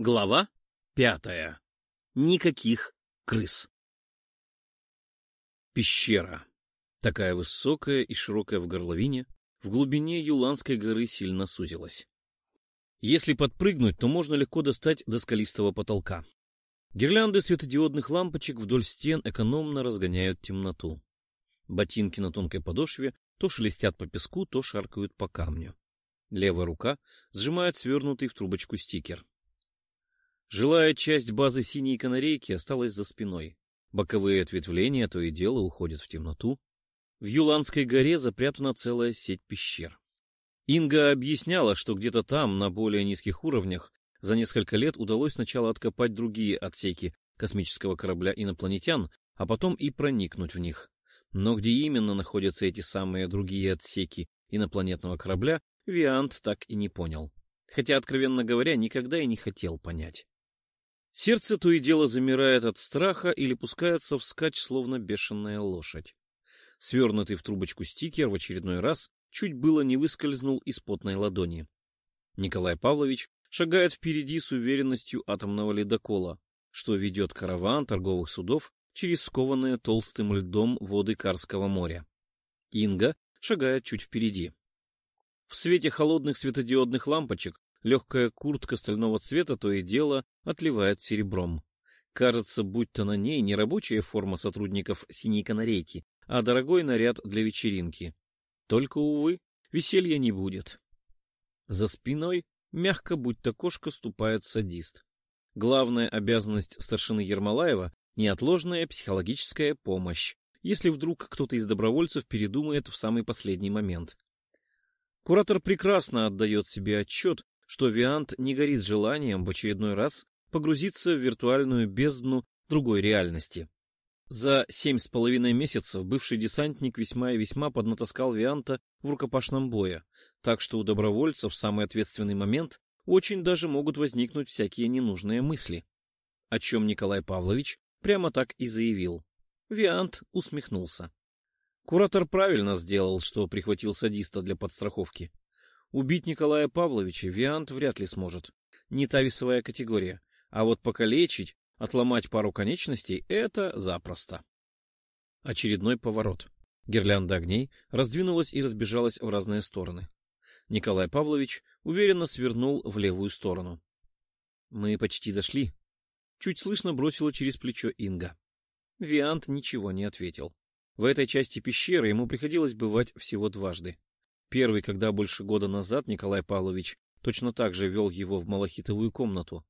Глава пятая. Никаких крыс. Пещера. Такая высокая и широкая в горловине, в глубине Юланской горы сильно сузилась. Если подпрыгнуть, то можно легко достать до скалистого потолка. Гирлянды светодиодных лампочек вдоль стен экономно разгоняют темноту. Ботинки на тонкой подошве то шелестят по песку, то шаркают по камню. Левая рука сжимает свернутый в трубочку стикер. Жилая часть базы синей канарейки осталась за спиной. Боковые ответвления то и дело уходят в темноту. В Юландской горе запрятана целая сеть пещер. Инга объясняла, что где-то там, на более низких уровнях, за несколько лет удалось сначала откопать другие отсеки космического корабля инопланетян, а потом и проникнуть в них. Но где именно находятся эти самые другие отсеки инопланетного корабля, Виант так и не понял. Хотя, откровенно говоря, никогда и не хотел понять. Сердце то и дело замирает от страха или пускается вскачь, словно бешеная лошадь. Свернутый в трубочку стикер в очередной раз чуть было не выскользнул из потной ладони. Николай Павлович шагает впереди с уверенностью атомного ледокола, что ведет караван торговых судов через скованные толстым льдом воды Карского моря. Инга шагает чуть впереди. В свете холодных светодиодных лампочек Легкая куртка стального цвета то и дело отливает серебром. Кажется, будь то на ней не рабочая форма сотрудников синей канарейки, а дорогой наряд для вечеринки. Только, увы, веселья не будет. За спиной, мягко будто кошка, ступает садист. Главная обязанность старшины Ермолаева — неотложная психологическая помощь, если вдруг кто-то из добровольцев передумает в самый последний момент. Куратор прекрасно отдает себе отчет, что Виант не горит желанием в очередной раз погрузиться в виртуальную бездну другой реальности. За семь с половиной месяцев бывший десантник весьма и весьма поднатаскал Вианта в рукопашном бое, так что у добровольцев в самый ответственный момент очень даже могут возникнуть всякие ненужные мысли. О чем Николай Павлович прямо так и заявил. Виант усмехнулся. Куратор правильно сделал, что прихватил садиста для подстраховки. Убить Николая Павловича Виант вряд ли сможет. Не та весовая категория. А вот покалечить, отломать пару конечностей — это запросто. Очередной поворот. Гирлянда огней раздвинулась и разбежалась в разные стороны. Николай Павлович уверенно свернул в левую сторону. «Мы почти дошли», — чуть слышно бросила через плечо Инга. Виант ничего не ответил. В этой части пещеры ему приходилось бывать всего дважды. Первый, когда больше года назад Николай Павлович точно так же вел его в малахитовую комнату.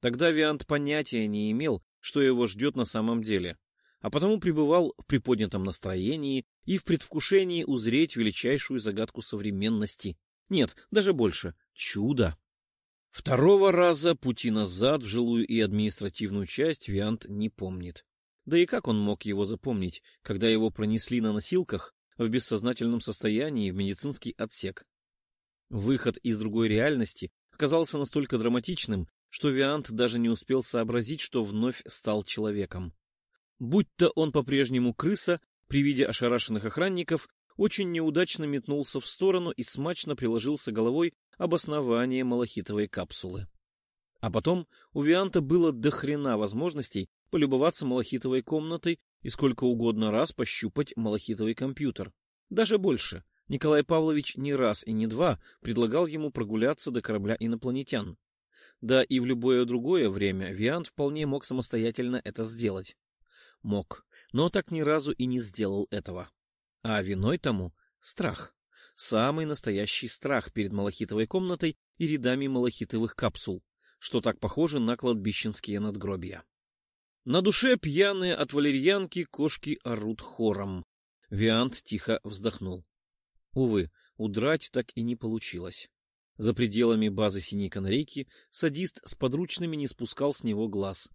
Тогда Виант понятия не имел, что его ждет на самом деле, а потому пребывал в приподнятом настроении и в предвкушении узреть величайшую загадку современности. Нет, даже больше — чудо. Второго раза пути назад в жилую и административную часть Виант не помнит. Да и как он мог его запомнить, когда его пронесли на носилках в бессознательном состоянии в медицинский отсек. Выход из другой реальности оказался настолько драматичным, что Виант даже не успел сообразить, что вновь стал человеком. Будь-то он по-прежнему крыса, при виде ошарашенных охранников, очень неудачно метнулся в сторону и смачно приложился головой об основание малахитовой капсулы. А потом у Вианта было до хрена возможностей полюбоваться малахитовой комнатой и сколько угодно раз пощупать малахитовый компьютер. Даже больше. Николай Павлович не раз и не два предлагал ему прогуляться до корабля инопланетян. Да и в любое другое время Виант вполне мог самостоятельно это сделать. Мог, но так ни разу и не сделал этого. А виной тому — страх. Самый настоящий страх перед малахитовой комнатой и рядами малахитовых капсул, что так похоже на кладбищенские надгробия. На душе пьяные от валерьянки кошки орут хором. Виант тихо вздохнул. Увы, удрать так и не получилось. За пределами базы синей канарейки садист с подручными не спускал с него глаз.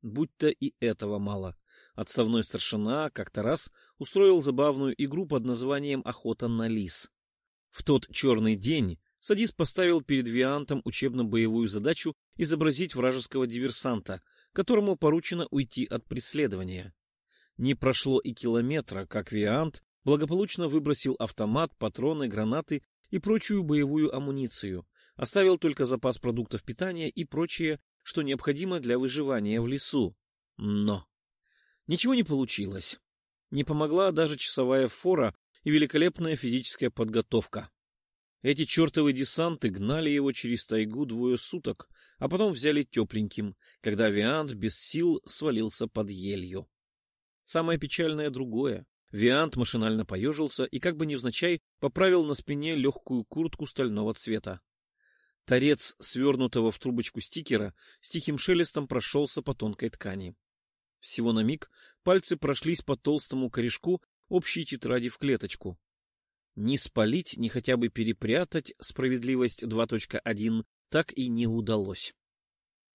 Будь-то и этого мало. Отставной старшина как-то раз устроил забавную игру под названием «Охота на лис». В тот черный день садист поставил перед Виантом учебно-боевую задачу изобразить вражеского диверсанта — которому поручено уйти от преследования. Не прошло и километра, как Виант благополучно выбросил автомат, патроны, гранаты и прочую боевую амуницию, оставил только запас продуктов питания и прочее, что необходимо для выживания в лесу. Но ничего не получилось. Не помогла даже часовая фора и великолепная физическая подготовка. Эти чертовы десанты гнали его через тайгу двое суток, а потом взяли тепленьким, когда Виант без сил свалился под елью. Самое печальное другое. Виант машинально поежился и как бы невзначай поправил на спине легкую куртку стального цвета. Торец свернутого в трубочку стикера с тихим шелестом прошелся по тонкой ткани. Всего на миг пальцы прошлись по толстому корешку общей тетради в клеточку. Ни спалить, ни хотя бы перепрятать справедливость 2.1 так и не удалось.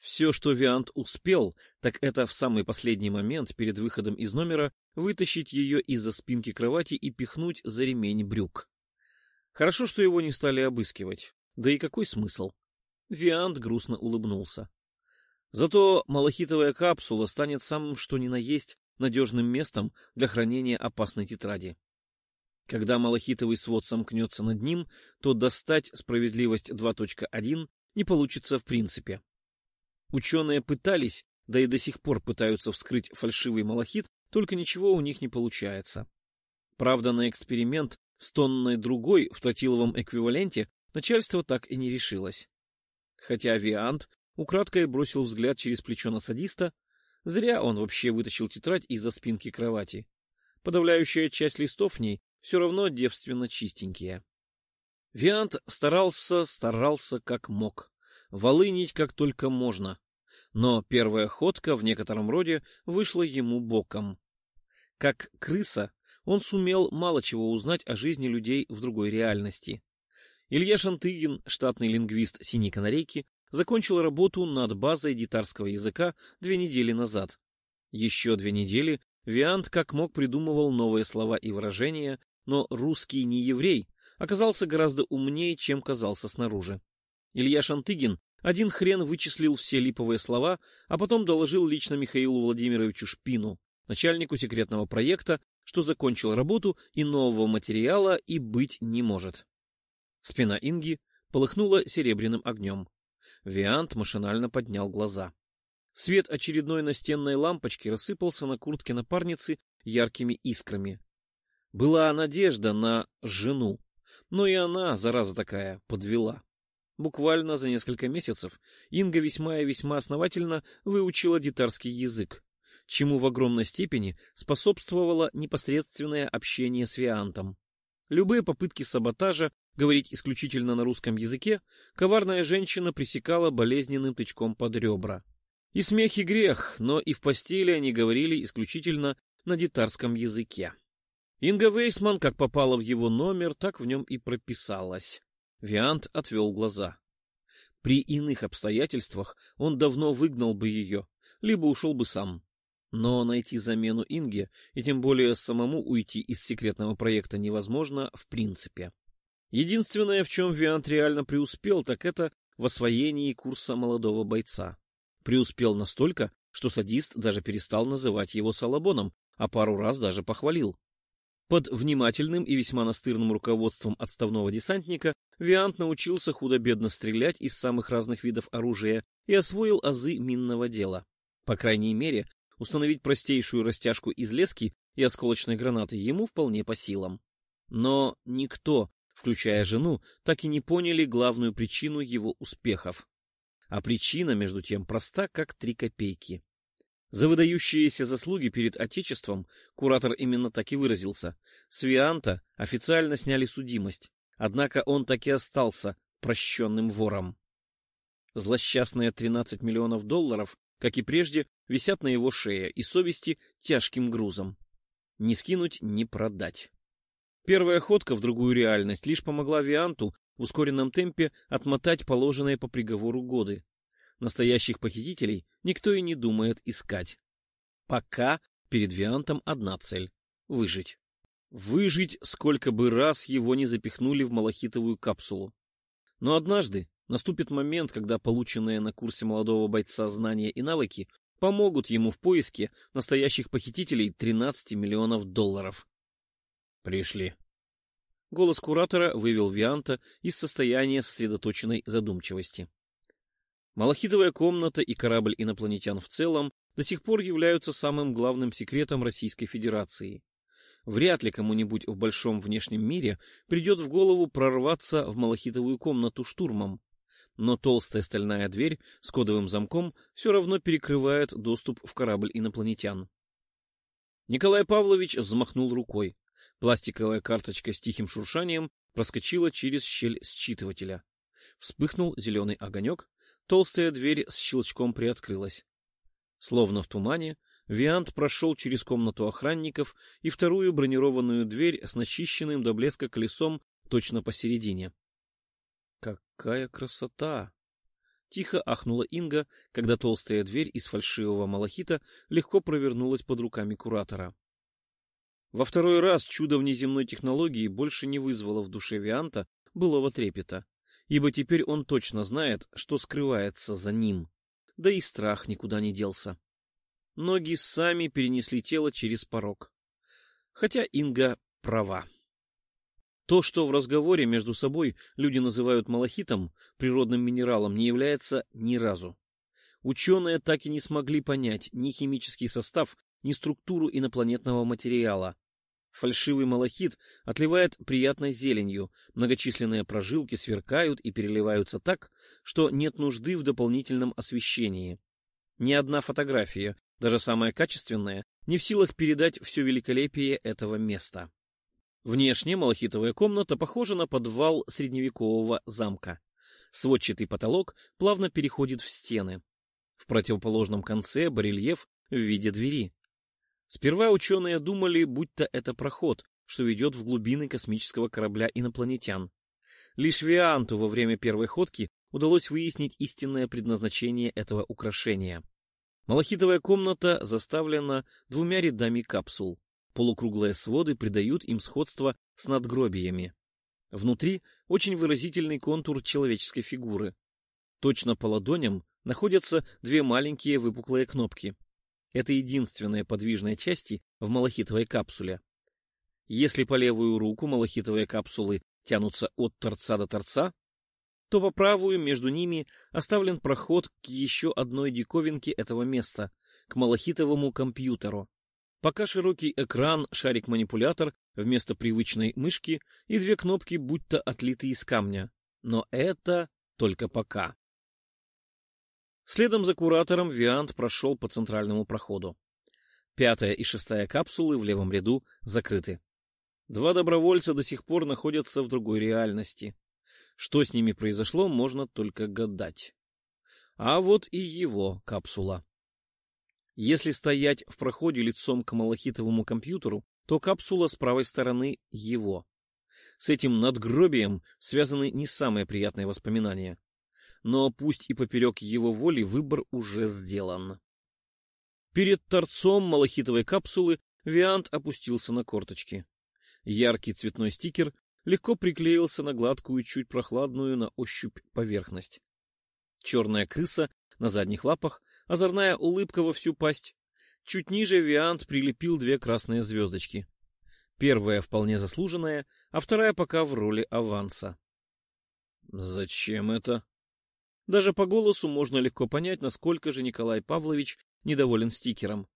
Все, что Виант успел, так это в самый последний момент перед выходом из номера вытащить ее из-за спинки кровати и пихнуть за ремень брюк. Хорошо, что его не стали обыскивать. Да и какой смысл? Виант грустно улыбнулся. Зато малахитовая капсула станет самым что ни на есть надежным местом для хранения опасной тетради. Когда малахитовый свод сомкнется над ним, то достать справедливость 2.1 не получится в принципе. Ученые пытались, да и до сих пор пытаются вскрыть фальшивый малахит, только ничего у них не получается. Правда, на эксперимент с тонной другой в тротиловом эквиваленте начальство так и не решилось. Хотя Виант украдкой бросил взгляд через плечо на садиста, зря он вообще вытащил тетрадь из-за спинки кровати. Подавляющая часть листов в ней все равно девственно чистенькие. Виант старался, старался как мог, волынить как только можно, но первая ходка в некотором роде вышла ему боком. Как крыса, он сумел мало чего узнать о жизни людей в другой реальности. Илья Шантыгин, штатный лингвист «Синей канарейки», закончил работу над базой гитарского языка две недели назад. Еще две недели Виант как мог придумывал новые слова и выражения, но русский не еврей оказался гораздо умнее, чем казался снаружи. Илья Шантыгин один хрен вычислил все липовые слова, а потом доложил лично Михаилу Владимировичу Шпину, начальнику секретного проекта, что закончил работу и нового материала и быть не может. Спина Инги полыхнула серебряным огнем. Виант машинально поднял глаза. Свет очередной настенной лампочки рассыпался на куртке напарницы яркими искрами. Была надежда на жену, но и она, зараза такая, подвела. Буквально за несколько месяцев Инга весьма и весьма основательно выучила дитарский язык, чему в огромной степени способствовало непосредственное общение с Виантом. Любые попытки саботажа говорить исключительно на русском языке коварная женщина пресекала болезненным тычком под ребра. И смех и грех, но и в постели они говорили исключительно на дитарском языке. Инга Вейсман как попала в его номер, так в нем и прописалась. Виант отвел глаза. При иных обстоятельствах он давно выгнал бы ее, либо ушел бы сам. Но найти замену Инге, и тем более самому уйти из секретного проекта невозможно в принципе. Единственное, в чем Виант реально преуспел, так это в освоении курса молодого бойца. Преуспел настолько, что садист даже перестал называть его Салабоном, а пару раз даже похвалил. Под внимательным и весьма настырным руководством отставного десантника Виант научился худо-бедно стрелять из самых разных видов оружия и освоил азы минного дела. По крайней мере, установить простейшую растяжку из лески и осколочной гранаты ему вполне по силам. Но никто, включая жену, так и не поняли главную причину его успехов. А причина, между тем, проста, как три копейки. За выдающиеся заслуги перед Отечеством, куратор именно так и выразился, с Вианта официально сняли судимость, однако он так и остался прощенным вором. Злосчастные 13 миллионов долларов, как и прежде, висят на его шее и совести тяжким грузом. Не скинуть, не продать. Первая ходка в другую реальность лишь помогла Вианту в ускоренном темпе отмотать положенные по приговору годы. Настоящих похитителей никто и не думает искать. Пока перед Виантом одна цель — выжить. Выжить, сколько бы раз его не запихнули в малахитовую капсулу. Но однажды наступит момент, когда полученные на курсе молодого бойца знания и навыки помогут ему в поиске настоящих похитителей 13 миллионов долларов. Пришли. Голос куратора вывел Вианта из состояния сосредоточенной задумчивости. Малахитовая комната и корабль инопланетян в целом до сих пор являются самым главным секретом Российской Федерации. Вряд ли кому-нибудь в большом внешнем мире придет в голову прорваться в малахитовую комнату штурмом. Но толстая стальная дверь с кодовым замком все равно перекрывает доступ в корабль инопланетян. Николай Павлович взмахнул рукой. Пластиковая карточка с тихим шуршанием проскочила через щель считывателя. Вспыхнул зеленый огонек, толстая дверь с щелчком приоткрылась. Словно в тумане, Виант прошел через комнату охранников и вторую бронированную дверь с начищенным до блеска колесом точно посередине. «Какая красота!» Тихо ахнула Инга, когда толстая дверь из фальшивого малахита легко провернулась под руками куратора. Во второй раз чудо внеземной технологии больше не вызвало в душе Вианта былого трепета ибо теперь он точно знает, что скрывается за ним. Да и страх никуда не делся. Ноги сами перенесли тело через порог. Хотя Инга права. То, что в разговоре между собой люди называют малахитом, природным минералом, не является ни разу. Ученые так и не смогли понять ни химический состав, ни структуру инопланетного материала, Фальшивый малахит отливает приятной зеленью, многочисленные прожилки сверкают и переливаются так, что нет нужды в дополнительном освещении. Ни одна фотография, даже самая качественная, не в силах передать все великолепие этого места. Внешне малахитовая комната похожа на подвал средневекового замка. Сводчатый потолок плавно переходит в стены. В противоположном конце барельеф в виде двери. Сперва ученые думали, будто это проход, что ведет в глубины космического корабля инопланетян. Лишь Вианту во время первой ходки удалось выяснить истинное предназначение этого украшения. Малахитовая комната заставлена двумя рядами капсул. Полукруглые своды придают им сходство с надгробиями. Внутри очень выразительный контур человеческой фигуры. Точно по ладоням находятся две маленькие выпуклые кнопки. Это единственные подвижные части в малахитовой капсуле. Если по левую руку малахитовые капсулы тянутся от торца до торца, то по правую между ними оставлен проход к еще одной диковинке этого места, к малахитовому компьютеру. Пока широкий экран, шарик-манипулятор вместо привычной мышки и две кнопки будто отлиты из камня. Но это только пока. Следом за куратором Виант прошел по центральному проходу. Пятая и шестая капсулы в левом ряду закрыты. Два добровольца до сих пор находятся в другой реальности. Что с ними произошло, можно только гадать. А вот и его капсула. Если стоять в проходе лицом к малахитовому компьютеру, то капсула с правой стороны его. С этим надгробием связаны не самые приятные воспоминания но пусть и поперек его воли выбор уже сделан. Перед торцом малахитовой капсулы Виант опустился на корточки. Яркий цветной стикер легко приклеился на гладкую, чуть прохладную на ощупь поверхность. Черная крыса на задних лапах, озорная улыбка во всю пасть. Чуть ниже Виант прилепил две красные звездочки. Первая вполне заслуженная, а вторая пока в роли аванса. — Зачем это? Даже по голосу можно легко понять, насколько же Николай Павлович недоволен стикером.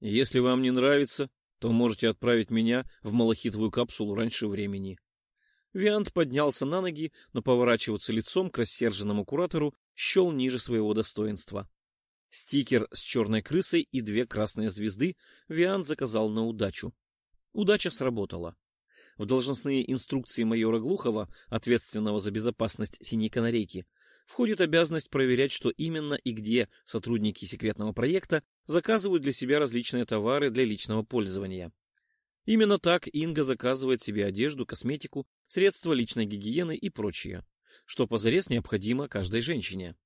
Если вам не нравится, то можете отправить меня в малахитовую капсулу раньше времени. Виант поднялся на ноги, но поворачиваться лицом к рассерженному куратору счел ниже своего достоинства. Стикер с черной крысой и две красные звезды Виант заказал на удачу. Удача сработала. В должностные инструкции майора Глухова, ответственного за безопасность синей канарейки, входит обязанность проверять, что именно и где сотрудники секретного проекта заказывают для себя различные товары для личного пользования. Именно так Инга заказывает себе одежду, косметику, средства личной гигиены и прочее, что позарез необходимо каждой женщине.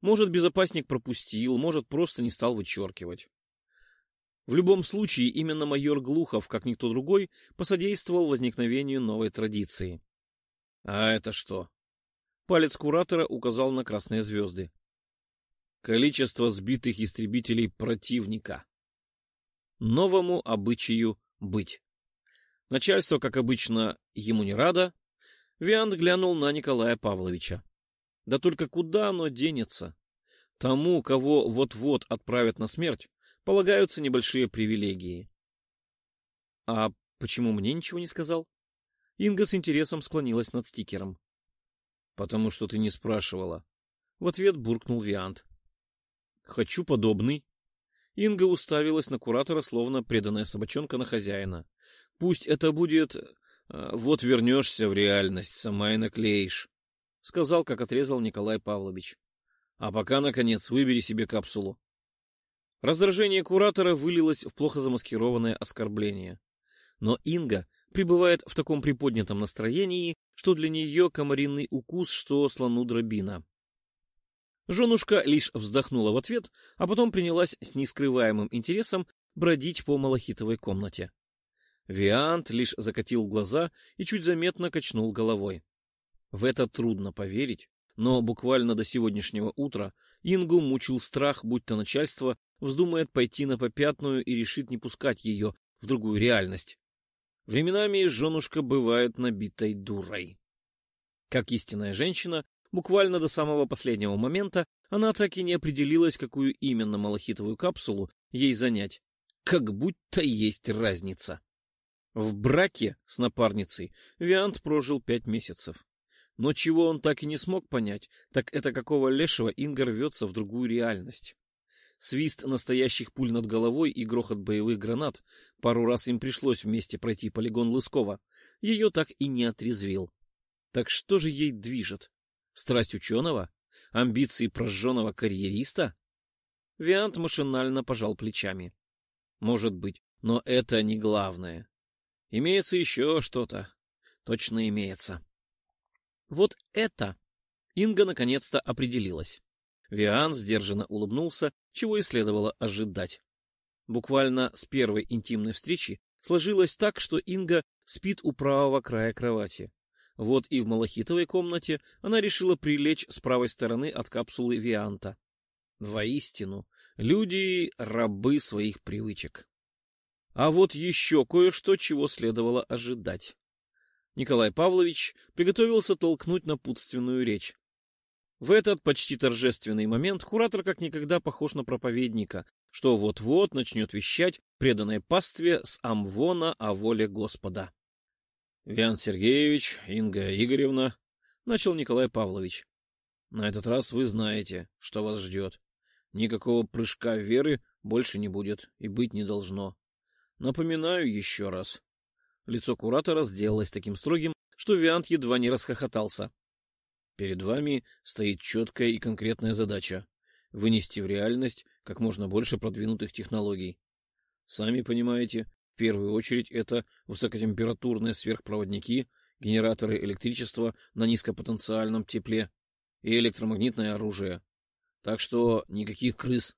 Может, безопасник пропустил, может, просто не стал вычеркивать. В любом случае, именно майор Глухов, как никто другой, посодействовал возникновению новой традиции. А это что? Палец куратора указал на красные звезды. Количество сбитых истребителей противника. Новому обычаю быть. Начальство, как обычно, ему не радо. Виант глянул на Николая Павловича. Да только куда оно денется? Тому, кого вот-вот отправят на смерть, полагаются небольшие привилегии. А почему мне ничего не сказал? Инга с интересом склонилась над стикером. Потому что ты не спрашивала. В ответ буркнул Виант. Хочу подобный. Инга уставилась на куратора, словно преданная собачонка на хозяина. Пусть это будет... А, вот вернешься в реальность, сама и наклеишь. Сказал, как отрезал Николай Павлович. А пока, наконец, выбери себе капсулу. Раздражение куратора вылилось в плохо замаскированное оскорбление. Но Инга пребывает в таком приподнятом настроении, что для нее комаринный укус, что слону дробина. Женушка лишь вздохнула в ответ, а потом принялась с нескрываемым интересом бродить по малахитовой комнате. Виант лишь закатил глаза и чуть заметно качнул головой. В это трудно поверить, но буквально до сегодняшнего утра Ингу мучил страх, будто начальство вздумает пойти на попятную и решит не пускать ее в другую реальность. Временами женушка бывает набитой дурой. Как истинная женщина, буквально до самого последнего момента она так и не определилась, какую именно малахитовую капсулу ей занять. Как будто есть разница. В браке с напарницей Виант прожил пять месяцев. Но чего он так и не смог понять, так это какого лешего Инга рвется в другую реальность. Свист настоящих пуль над головой и грохот боевых гранат. Пару раз им пришлось вместе пройти полигон Лыскова. Ее так и не отрезвил. Так что же ей движет? Страсть ученого? Амбиции прожженного карьериста? Виант машинально пожал плечами. Может быть, но это не главное. Имеется еще что-то. Точно имеется. Вот это Инга наконец-то определилась. Виан сдержанно улыбнулся, чего и следовало ожидать. Буквально с первой интимной встречи сложилось так, что Инга спит у правого края кровати. Вот и в малахитовой комнате она решила прилечь с правой стороны от капсулы Вианта. Воистину, люди — рабы своих привычек. А вот еще кое-что, чего следовало ожидать. Николай Павлович приготовился толкнуть напутственную речь. В этот почти торжественный момент куратор как никогда похож на проповедника, что вот-вот начнет вещать преданной пастве с Амвона о воле Господа. — Виан Сергеевич, Инга Игоревна, — начал Николай Павлович, — на этот раз вы знаете, что вас ждет. Никакого прыжка веры больше не будет и быть не должно. Напоминаю еще раз. Лицо куратора сделалось таким строгим, что Виант едва не расхохотался. Перед вами стоит четкая и конкретная задача — вынести в реальность как можно больше продвинутых технологий. Сами понимаете, в первую очередь это высокотемпературные сверхпроводники, генераторы электричества на низкопотенциальном тепле и электромагнитное оружие. Так что никаких крыс.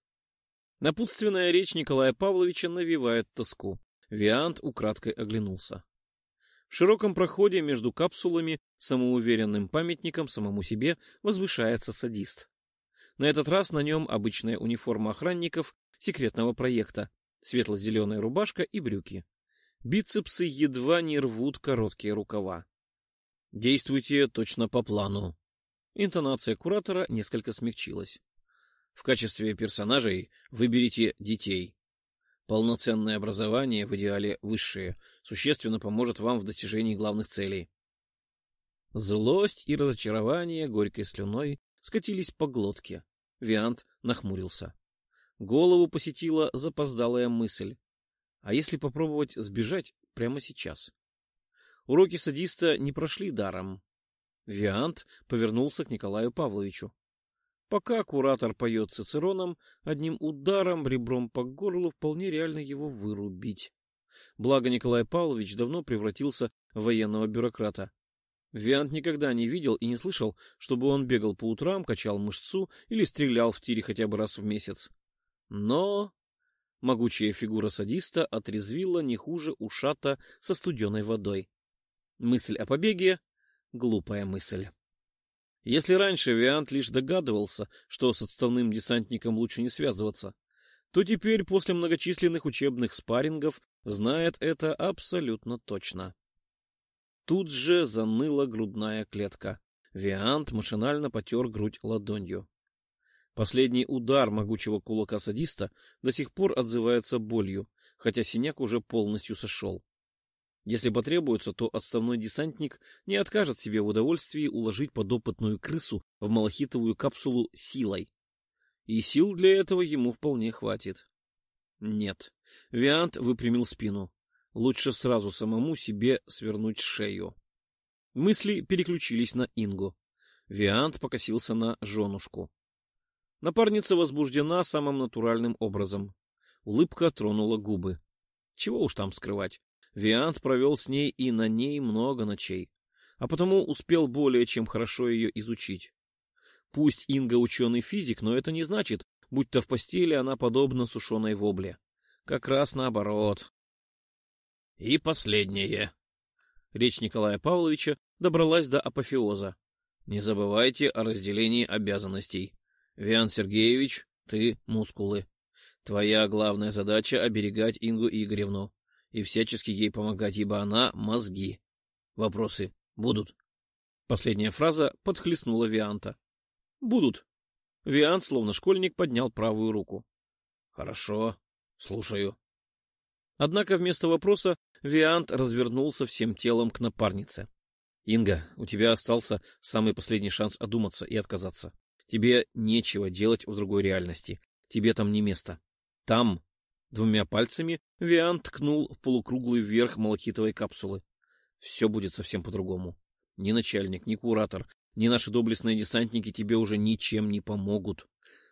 Напутственная речь Николая Павловича навевает тоску. Виант украдкой оглянулся. В широком проходе между капсулами самоуверенным памятником самому себе возвышается садист. На этот раз на нем обычная униформа охранников секретного проекта, светло-зеленая рубашка и брюки. Бицепсы едва не рвут короткие рукава. Действуйте точно по плану. Интонация куратора несколько смягчилась. В качестве персонажей выберите детей. Полноценное образование, в идеале высшее, существенно поможет вам в достижении главных целей. Злость и разочарование горькой слюной скатились по глотке. Виант нахмурился. Голову посетила запоздалая мысль. А если попробовать сбежать прямо сейчас? Уроки садиста не прошли даром. Виант повернулся к Николаю Павловичу. Пока куратор поет цицероном, одним ударом ребром по горлу вполне реально его вырубить. Благо Николай Павлович давно превратился в военного бюрократа. Виант никогда не видел и не слышал, чтобы он бегал по утрам, качал мышцу или стрелял в тире хотя бы раз в месяц. Но могучая фигура садиста отрезвила не хуже ушата со студеной водой. Мысль о побеге — глупая мысль. Если раньше Виант лишь догадывался, что с отставным десантником лучше не связываться, то теперь после многочисленных учебных спаррингов знает это абсолютно точно. Тут же заныла грудная клетка. Виант машинально потер грудь ладонью. Последний удар могучего кулака садиста до сих пор отзывается болью, хотя синяк уже полностью сошел. Если потребуется, то отставной десантник не откажет себе в удовольствии уложить подопытную крысу в малахитовую капсулу силой. И сил для этого ему вполне хватит. Нет, Виант выпрямил спину. Лучше сразу самому себе свернуть шею. Мысли переключились на Ингу. Виант покосился на женушку. Напарница возбуждена самым натуральным образом. Улыбка тронула губы. Чего уж там скрывать. Виант провел с ней и на ней много ночей, а потому успел более чем хорошо ее изучить. Пусть Инга ученый-физик, но это не значит, будь-то в постели она подобна сушеной вобле. Как раз наоборот. И последнее. Речь Николая Павловича добралась до апофеоза. Не забывайте о разделении обязанностей. Виан Сергеевич, ты — мускулы. Твоя главная задача — оберегать Ингу Игоревну и всячески ей помогать, ибо она — мозги. Вопросы будут? Последняя фраза подхлестнула Вианта. Будут. Виант, словно школьник, поднял правую руку. Хорошо, слушаю. Однако вместо вопроса Виант развернулся всем телом к напарнице. Инга, у тебя остался самый последний шанс одуматься и отказаться. Тебе нечего делать в другой реальности. Тебе там не место. Там, двумя пальцами, Виант ткнул в полукруглый верх малахитовой капсулы. Все будет совсем по-другому. Ни начальник, ни куратор, ни наши доблестные десантники тебе уже ничем не помогут.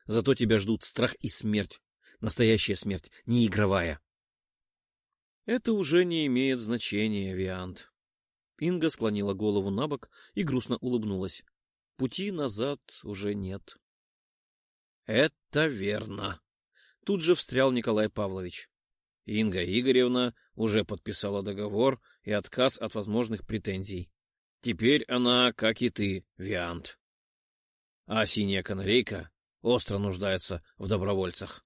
Зато тебя ждут страх и смерть. Настоящая смерть, не игровая. Это уже не имеет значения, Виант. Инга склонила голову на бок и грустно улыбнулась. Пути назад уже нет. — Это верно. Тут же встрял Николай Павлович. Инга Игоревна уже подписала договор и отказ от возможных претензий. Теперь она, как и ты, Виант. А синяя канарейка остро нуждается в добровольцах.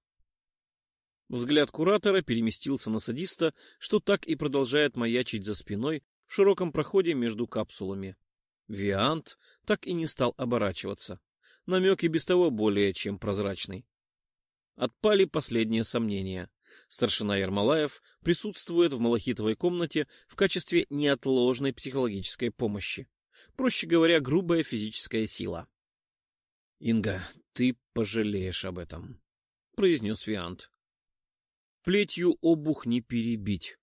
Взгляд куратора переместился на садиста, что так и продолжает маячить за спиной в широком проходе между капсулами. Виант так и не стал оборачиваться. Намек и без того более чем прозрачный. Отпали последние сомнения. Старшина Ермолаев присутствует в малахитовой комнате в качестве неотложной психологической помощи. Проще говоря, грубая физическая сила. — Инга, ты пожалеешь об этом, — произнес Виант. Плетью обух не перебить.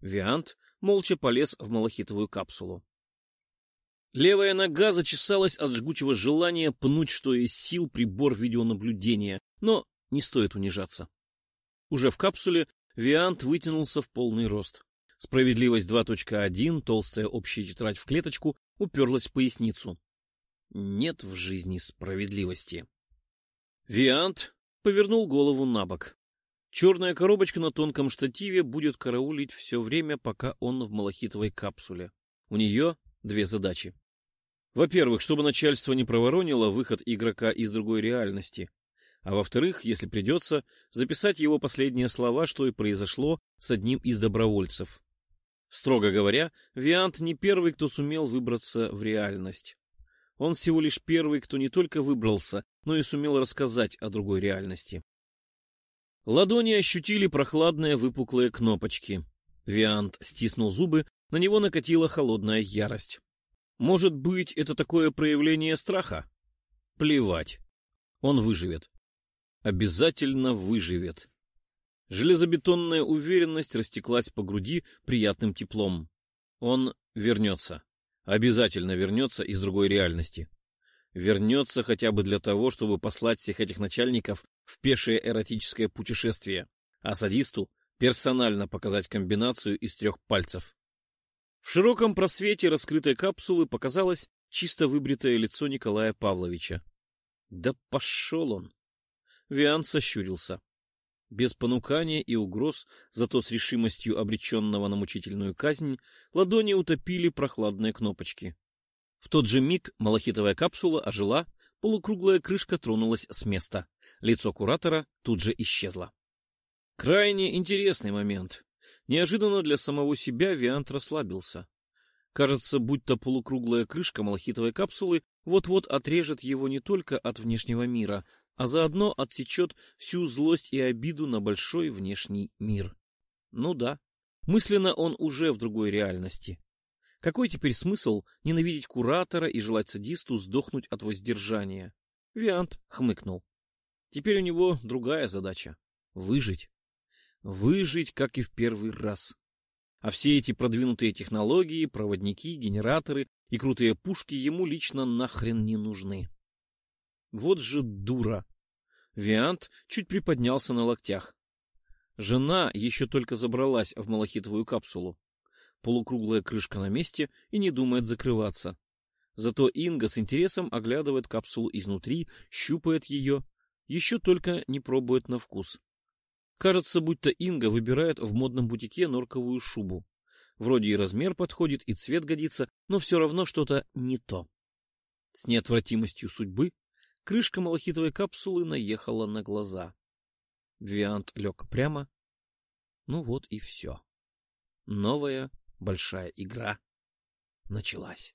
Виант молча полез в малахитовую капсулу. Левая нога зачесалась от жгучего желания пнуть, что из сил, прибор видеонаблюдения, но не стоит унижаться. Уже в капсуле Виант вытянулся в полный рост. Справедливость 2.1, толстая общая тетрадь в клеточку, уперлась в поясницу. Нет в жизни справедливости. Виант повернул голову на бок. Черная коробочка на тонком штативе будет караулить все время, пока он в малахитовой капсуле. У нее две задачи. Во-первых, чтобы начальство не проворонило выход игрока из другой реальности, а во-вторых, если придется, записать его последние слова, что и произошло с одним из добровольцев. Строго говоря, Виант не первый, кто сумел выбраться в реальность. Он всего лишь первый, кто не только выбрался, но и сумел рассказать о другой реальности. Ладони ощутили прохладные выпуклые кнопочки. Виант стиснул зубы, на него накатила холодная ярость. Может быть, это такое проявление страха? Плевать. Он выживет обязательно выживет. Железобетонная уверенность растеклась по груди приятным теплом. Он вернется. Обязательно вернется из другой реальности. Вернется хотя бы для того, чтобы послать всех этих начальников в пешее эротическое путешествие, а садисту персонально показать комбинацию из трех пальцев. В широком просвете раскрытой капсулы показалось чисто выбритое лицо Николая Павловича. Да пошел он! Виан сощурился. Без понукания и угроз, зато с решимостью обреченного на мучительную казнь, ладони утопили прохладные кнопочки. В тот же миг малахитовая капсула ожила, полукруглая крышка тронулась с места. Лицо куратора тут же исчезло. Крайне интересный момент. Неожиданно для самого себя Виант расслабился. Кажется, будто полукруглая крышка малахитовой капсулы вот-вот отрежет его не только от внешнего мира, а заодно отсечет всю злость и обиду на большой внешний мир. Ну да, мысленно он уже в другой реальности. Какой теперь смысл ненавидеть куратора и желать садисту сдохнуть от воздержания? Виант хмыкнул. Теперь у него другая задача — выжить. Выжить, как и в первый раз. А все эти продвинутые технологии, проводники, генераторы и крутые пушки ему лично нахрен не нужны. Вот же дура! Виант чуть приподнялся на локтях. Жена еще только забралась в малахитовую капсулу. Полукруглая крышка на месте и не думает закрываться. Зато Инга с интересом оглядывает капсулу изнутри, щупает ее, еще только не пробует на вкус. Кажется, будто Инга выбирает в модном бутике норковую шубу. Вроде и размер подходит, и цвет годится, но все равно что-то не то. С неотвратимостью судьбы крышка малахитовой капсулы наехала на глаза. Виант лег прямо. Ну вот и все. Новая большая игра началась.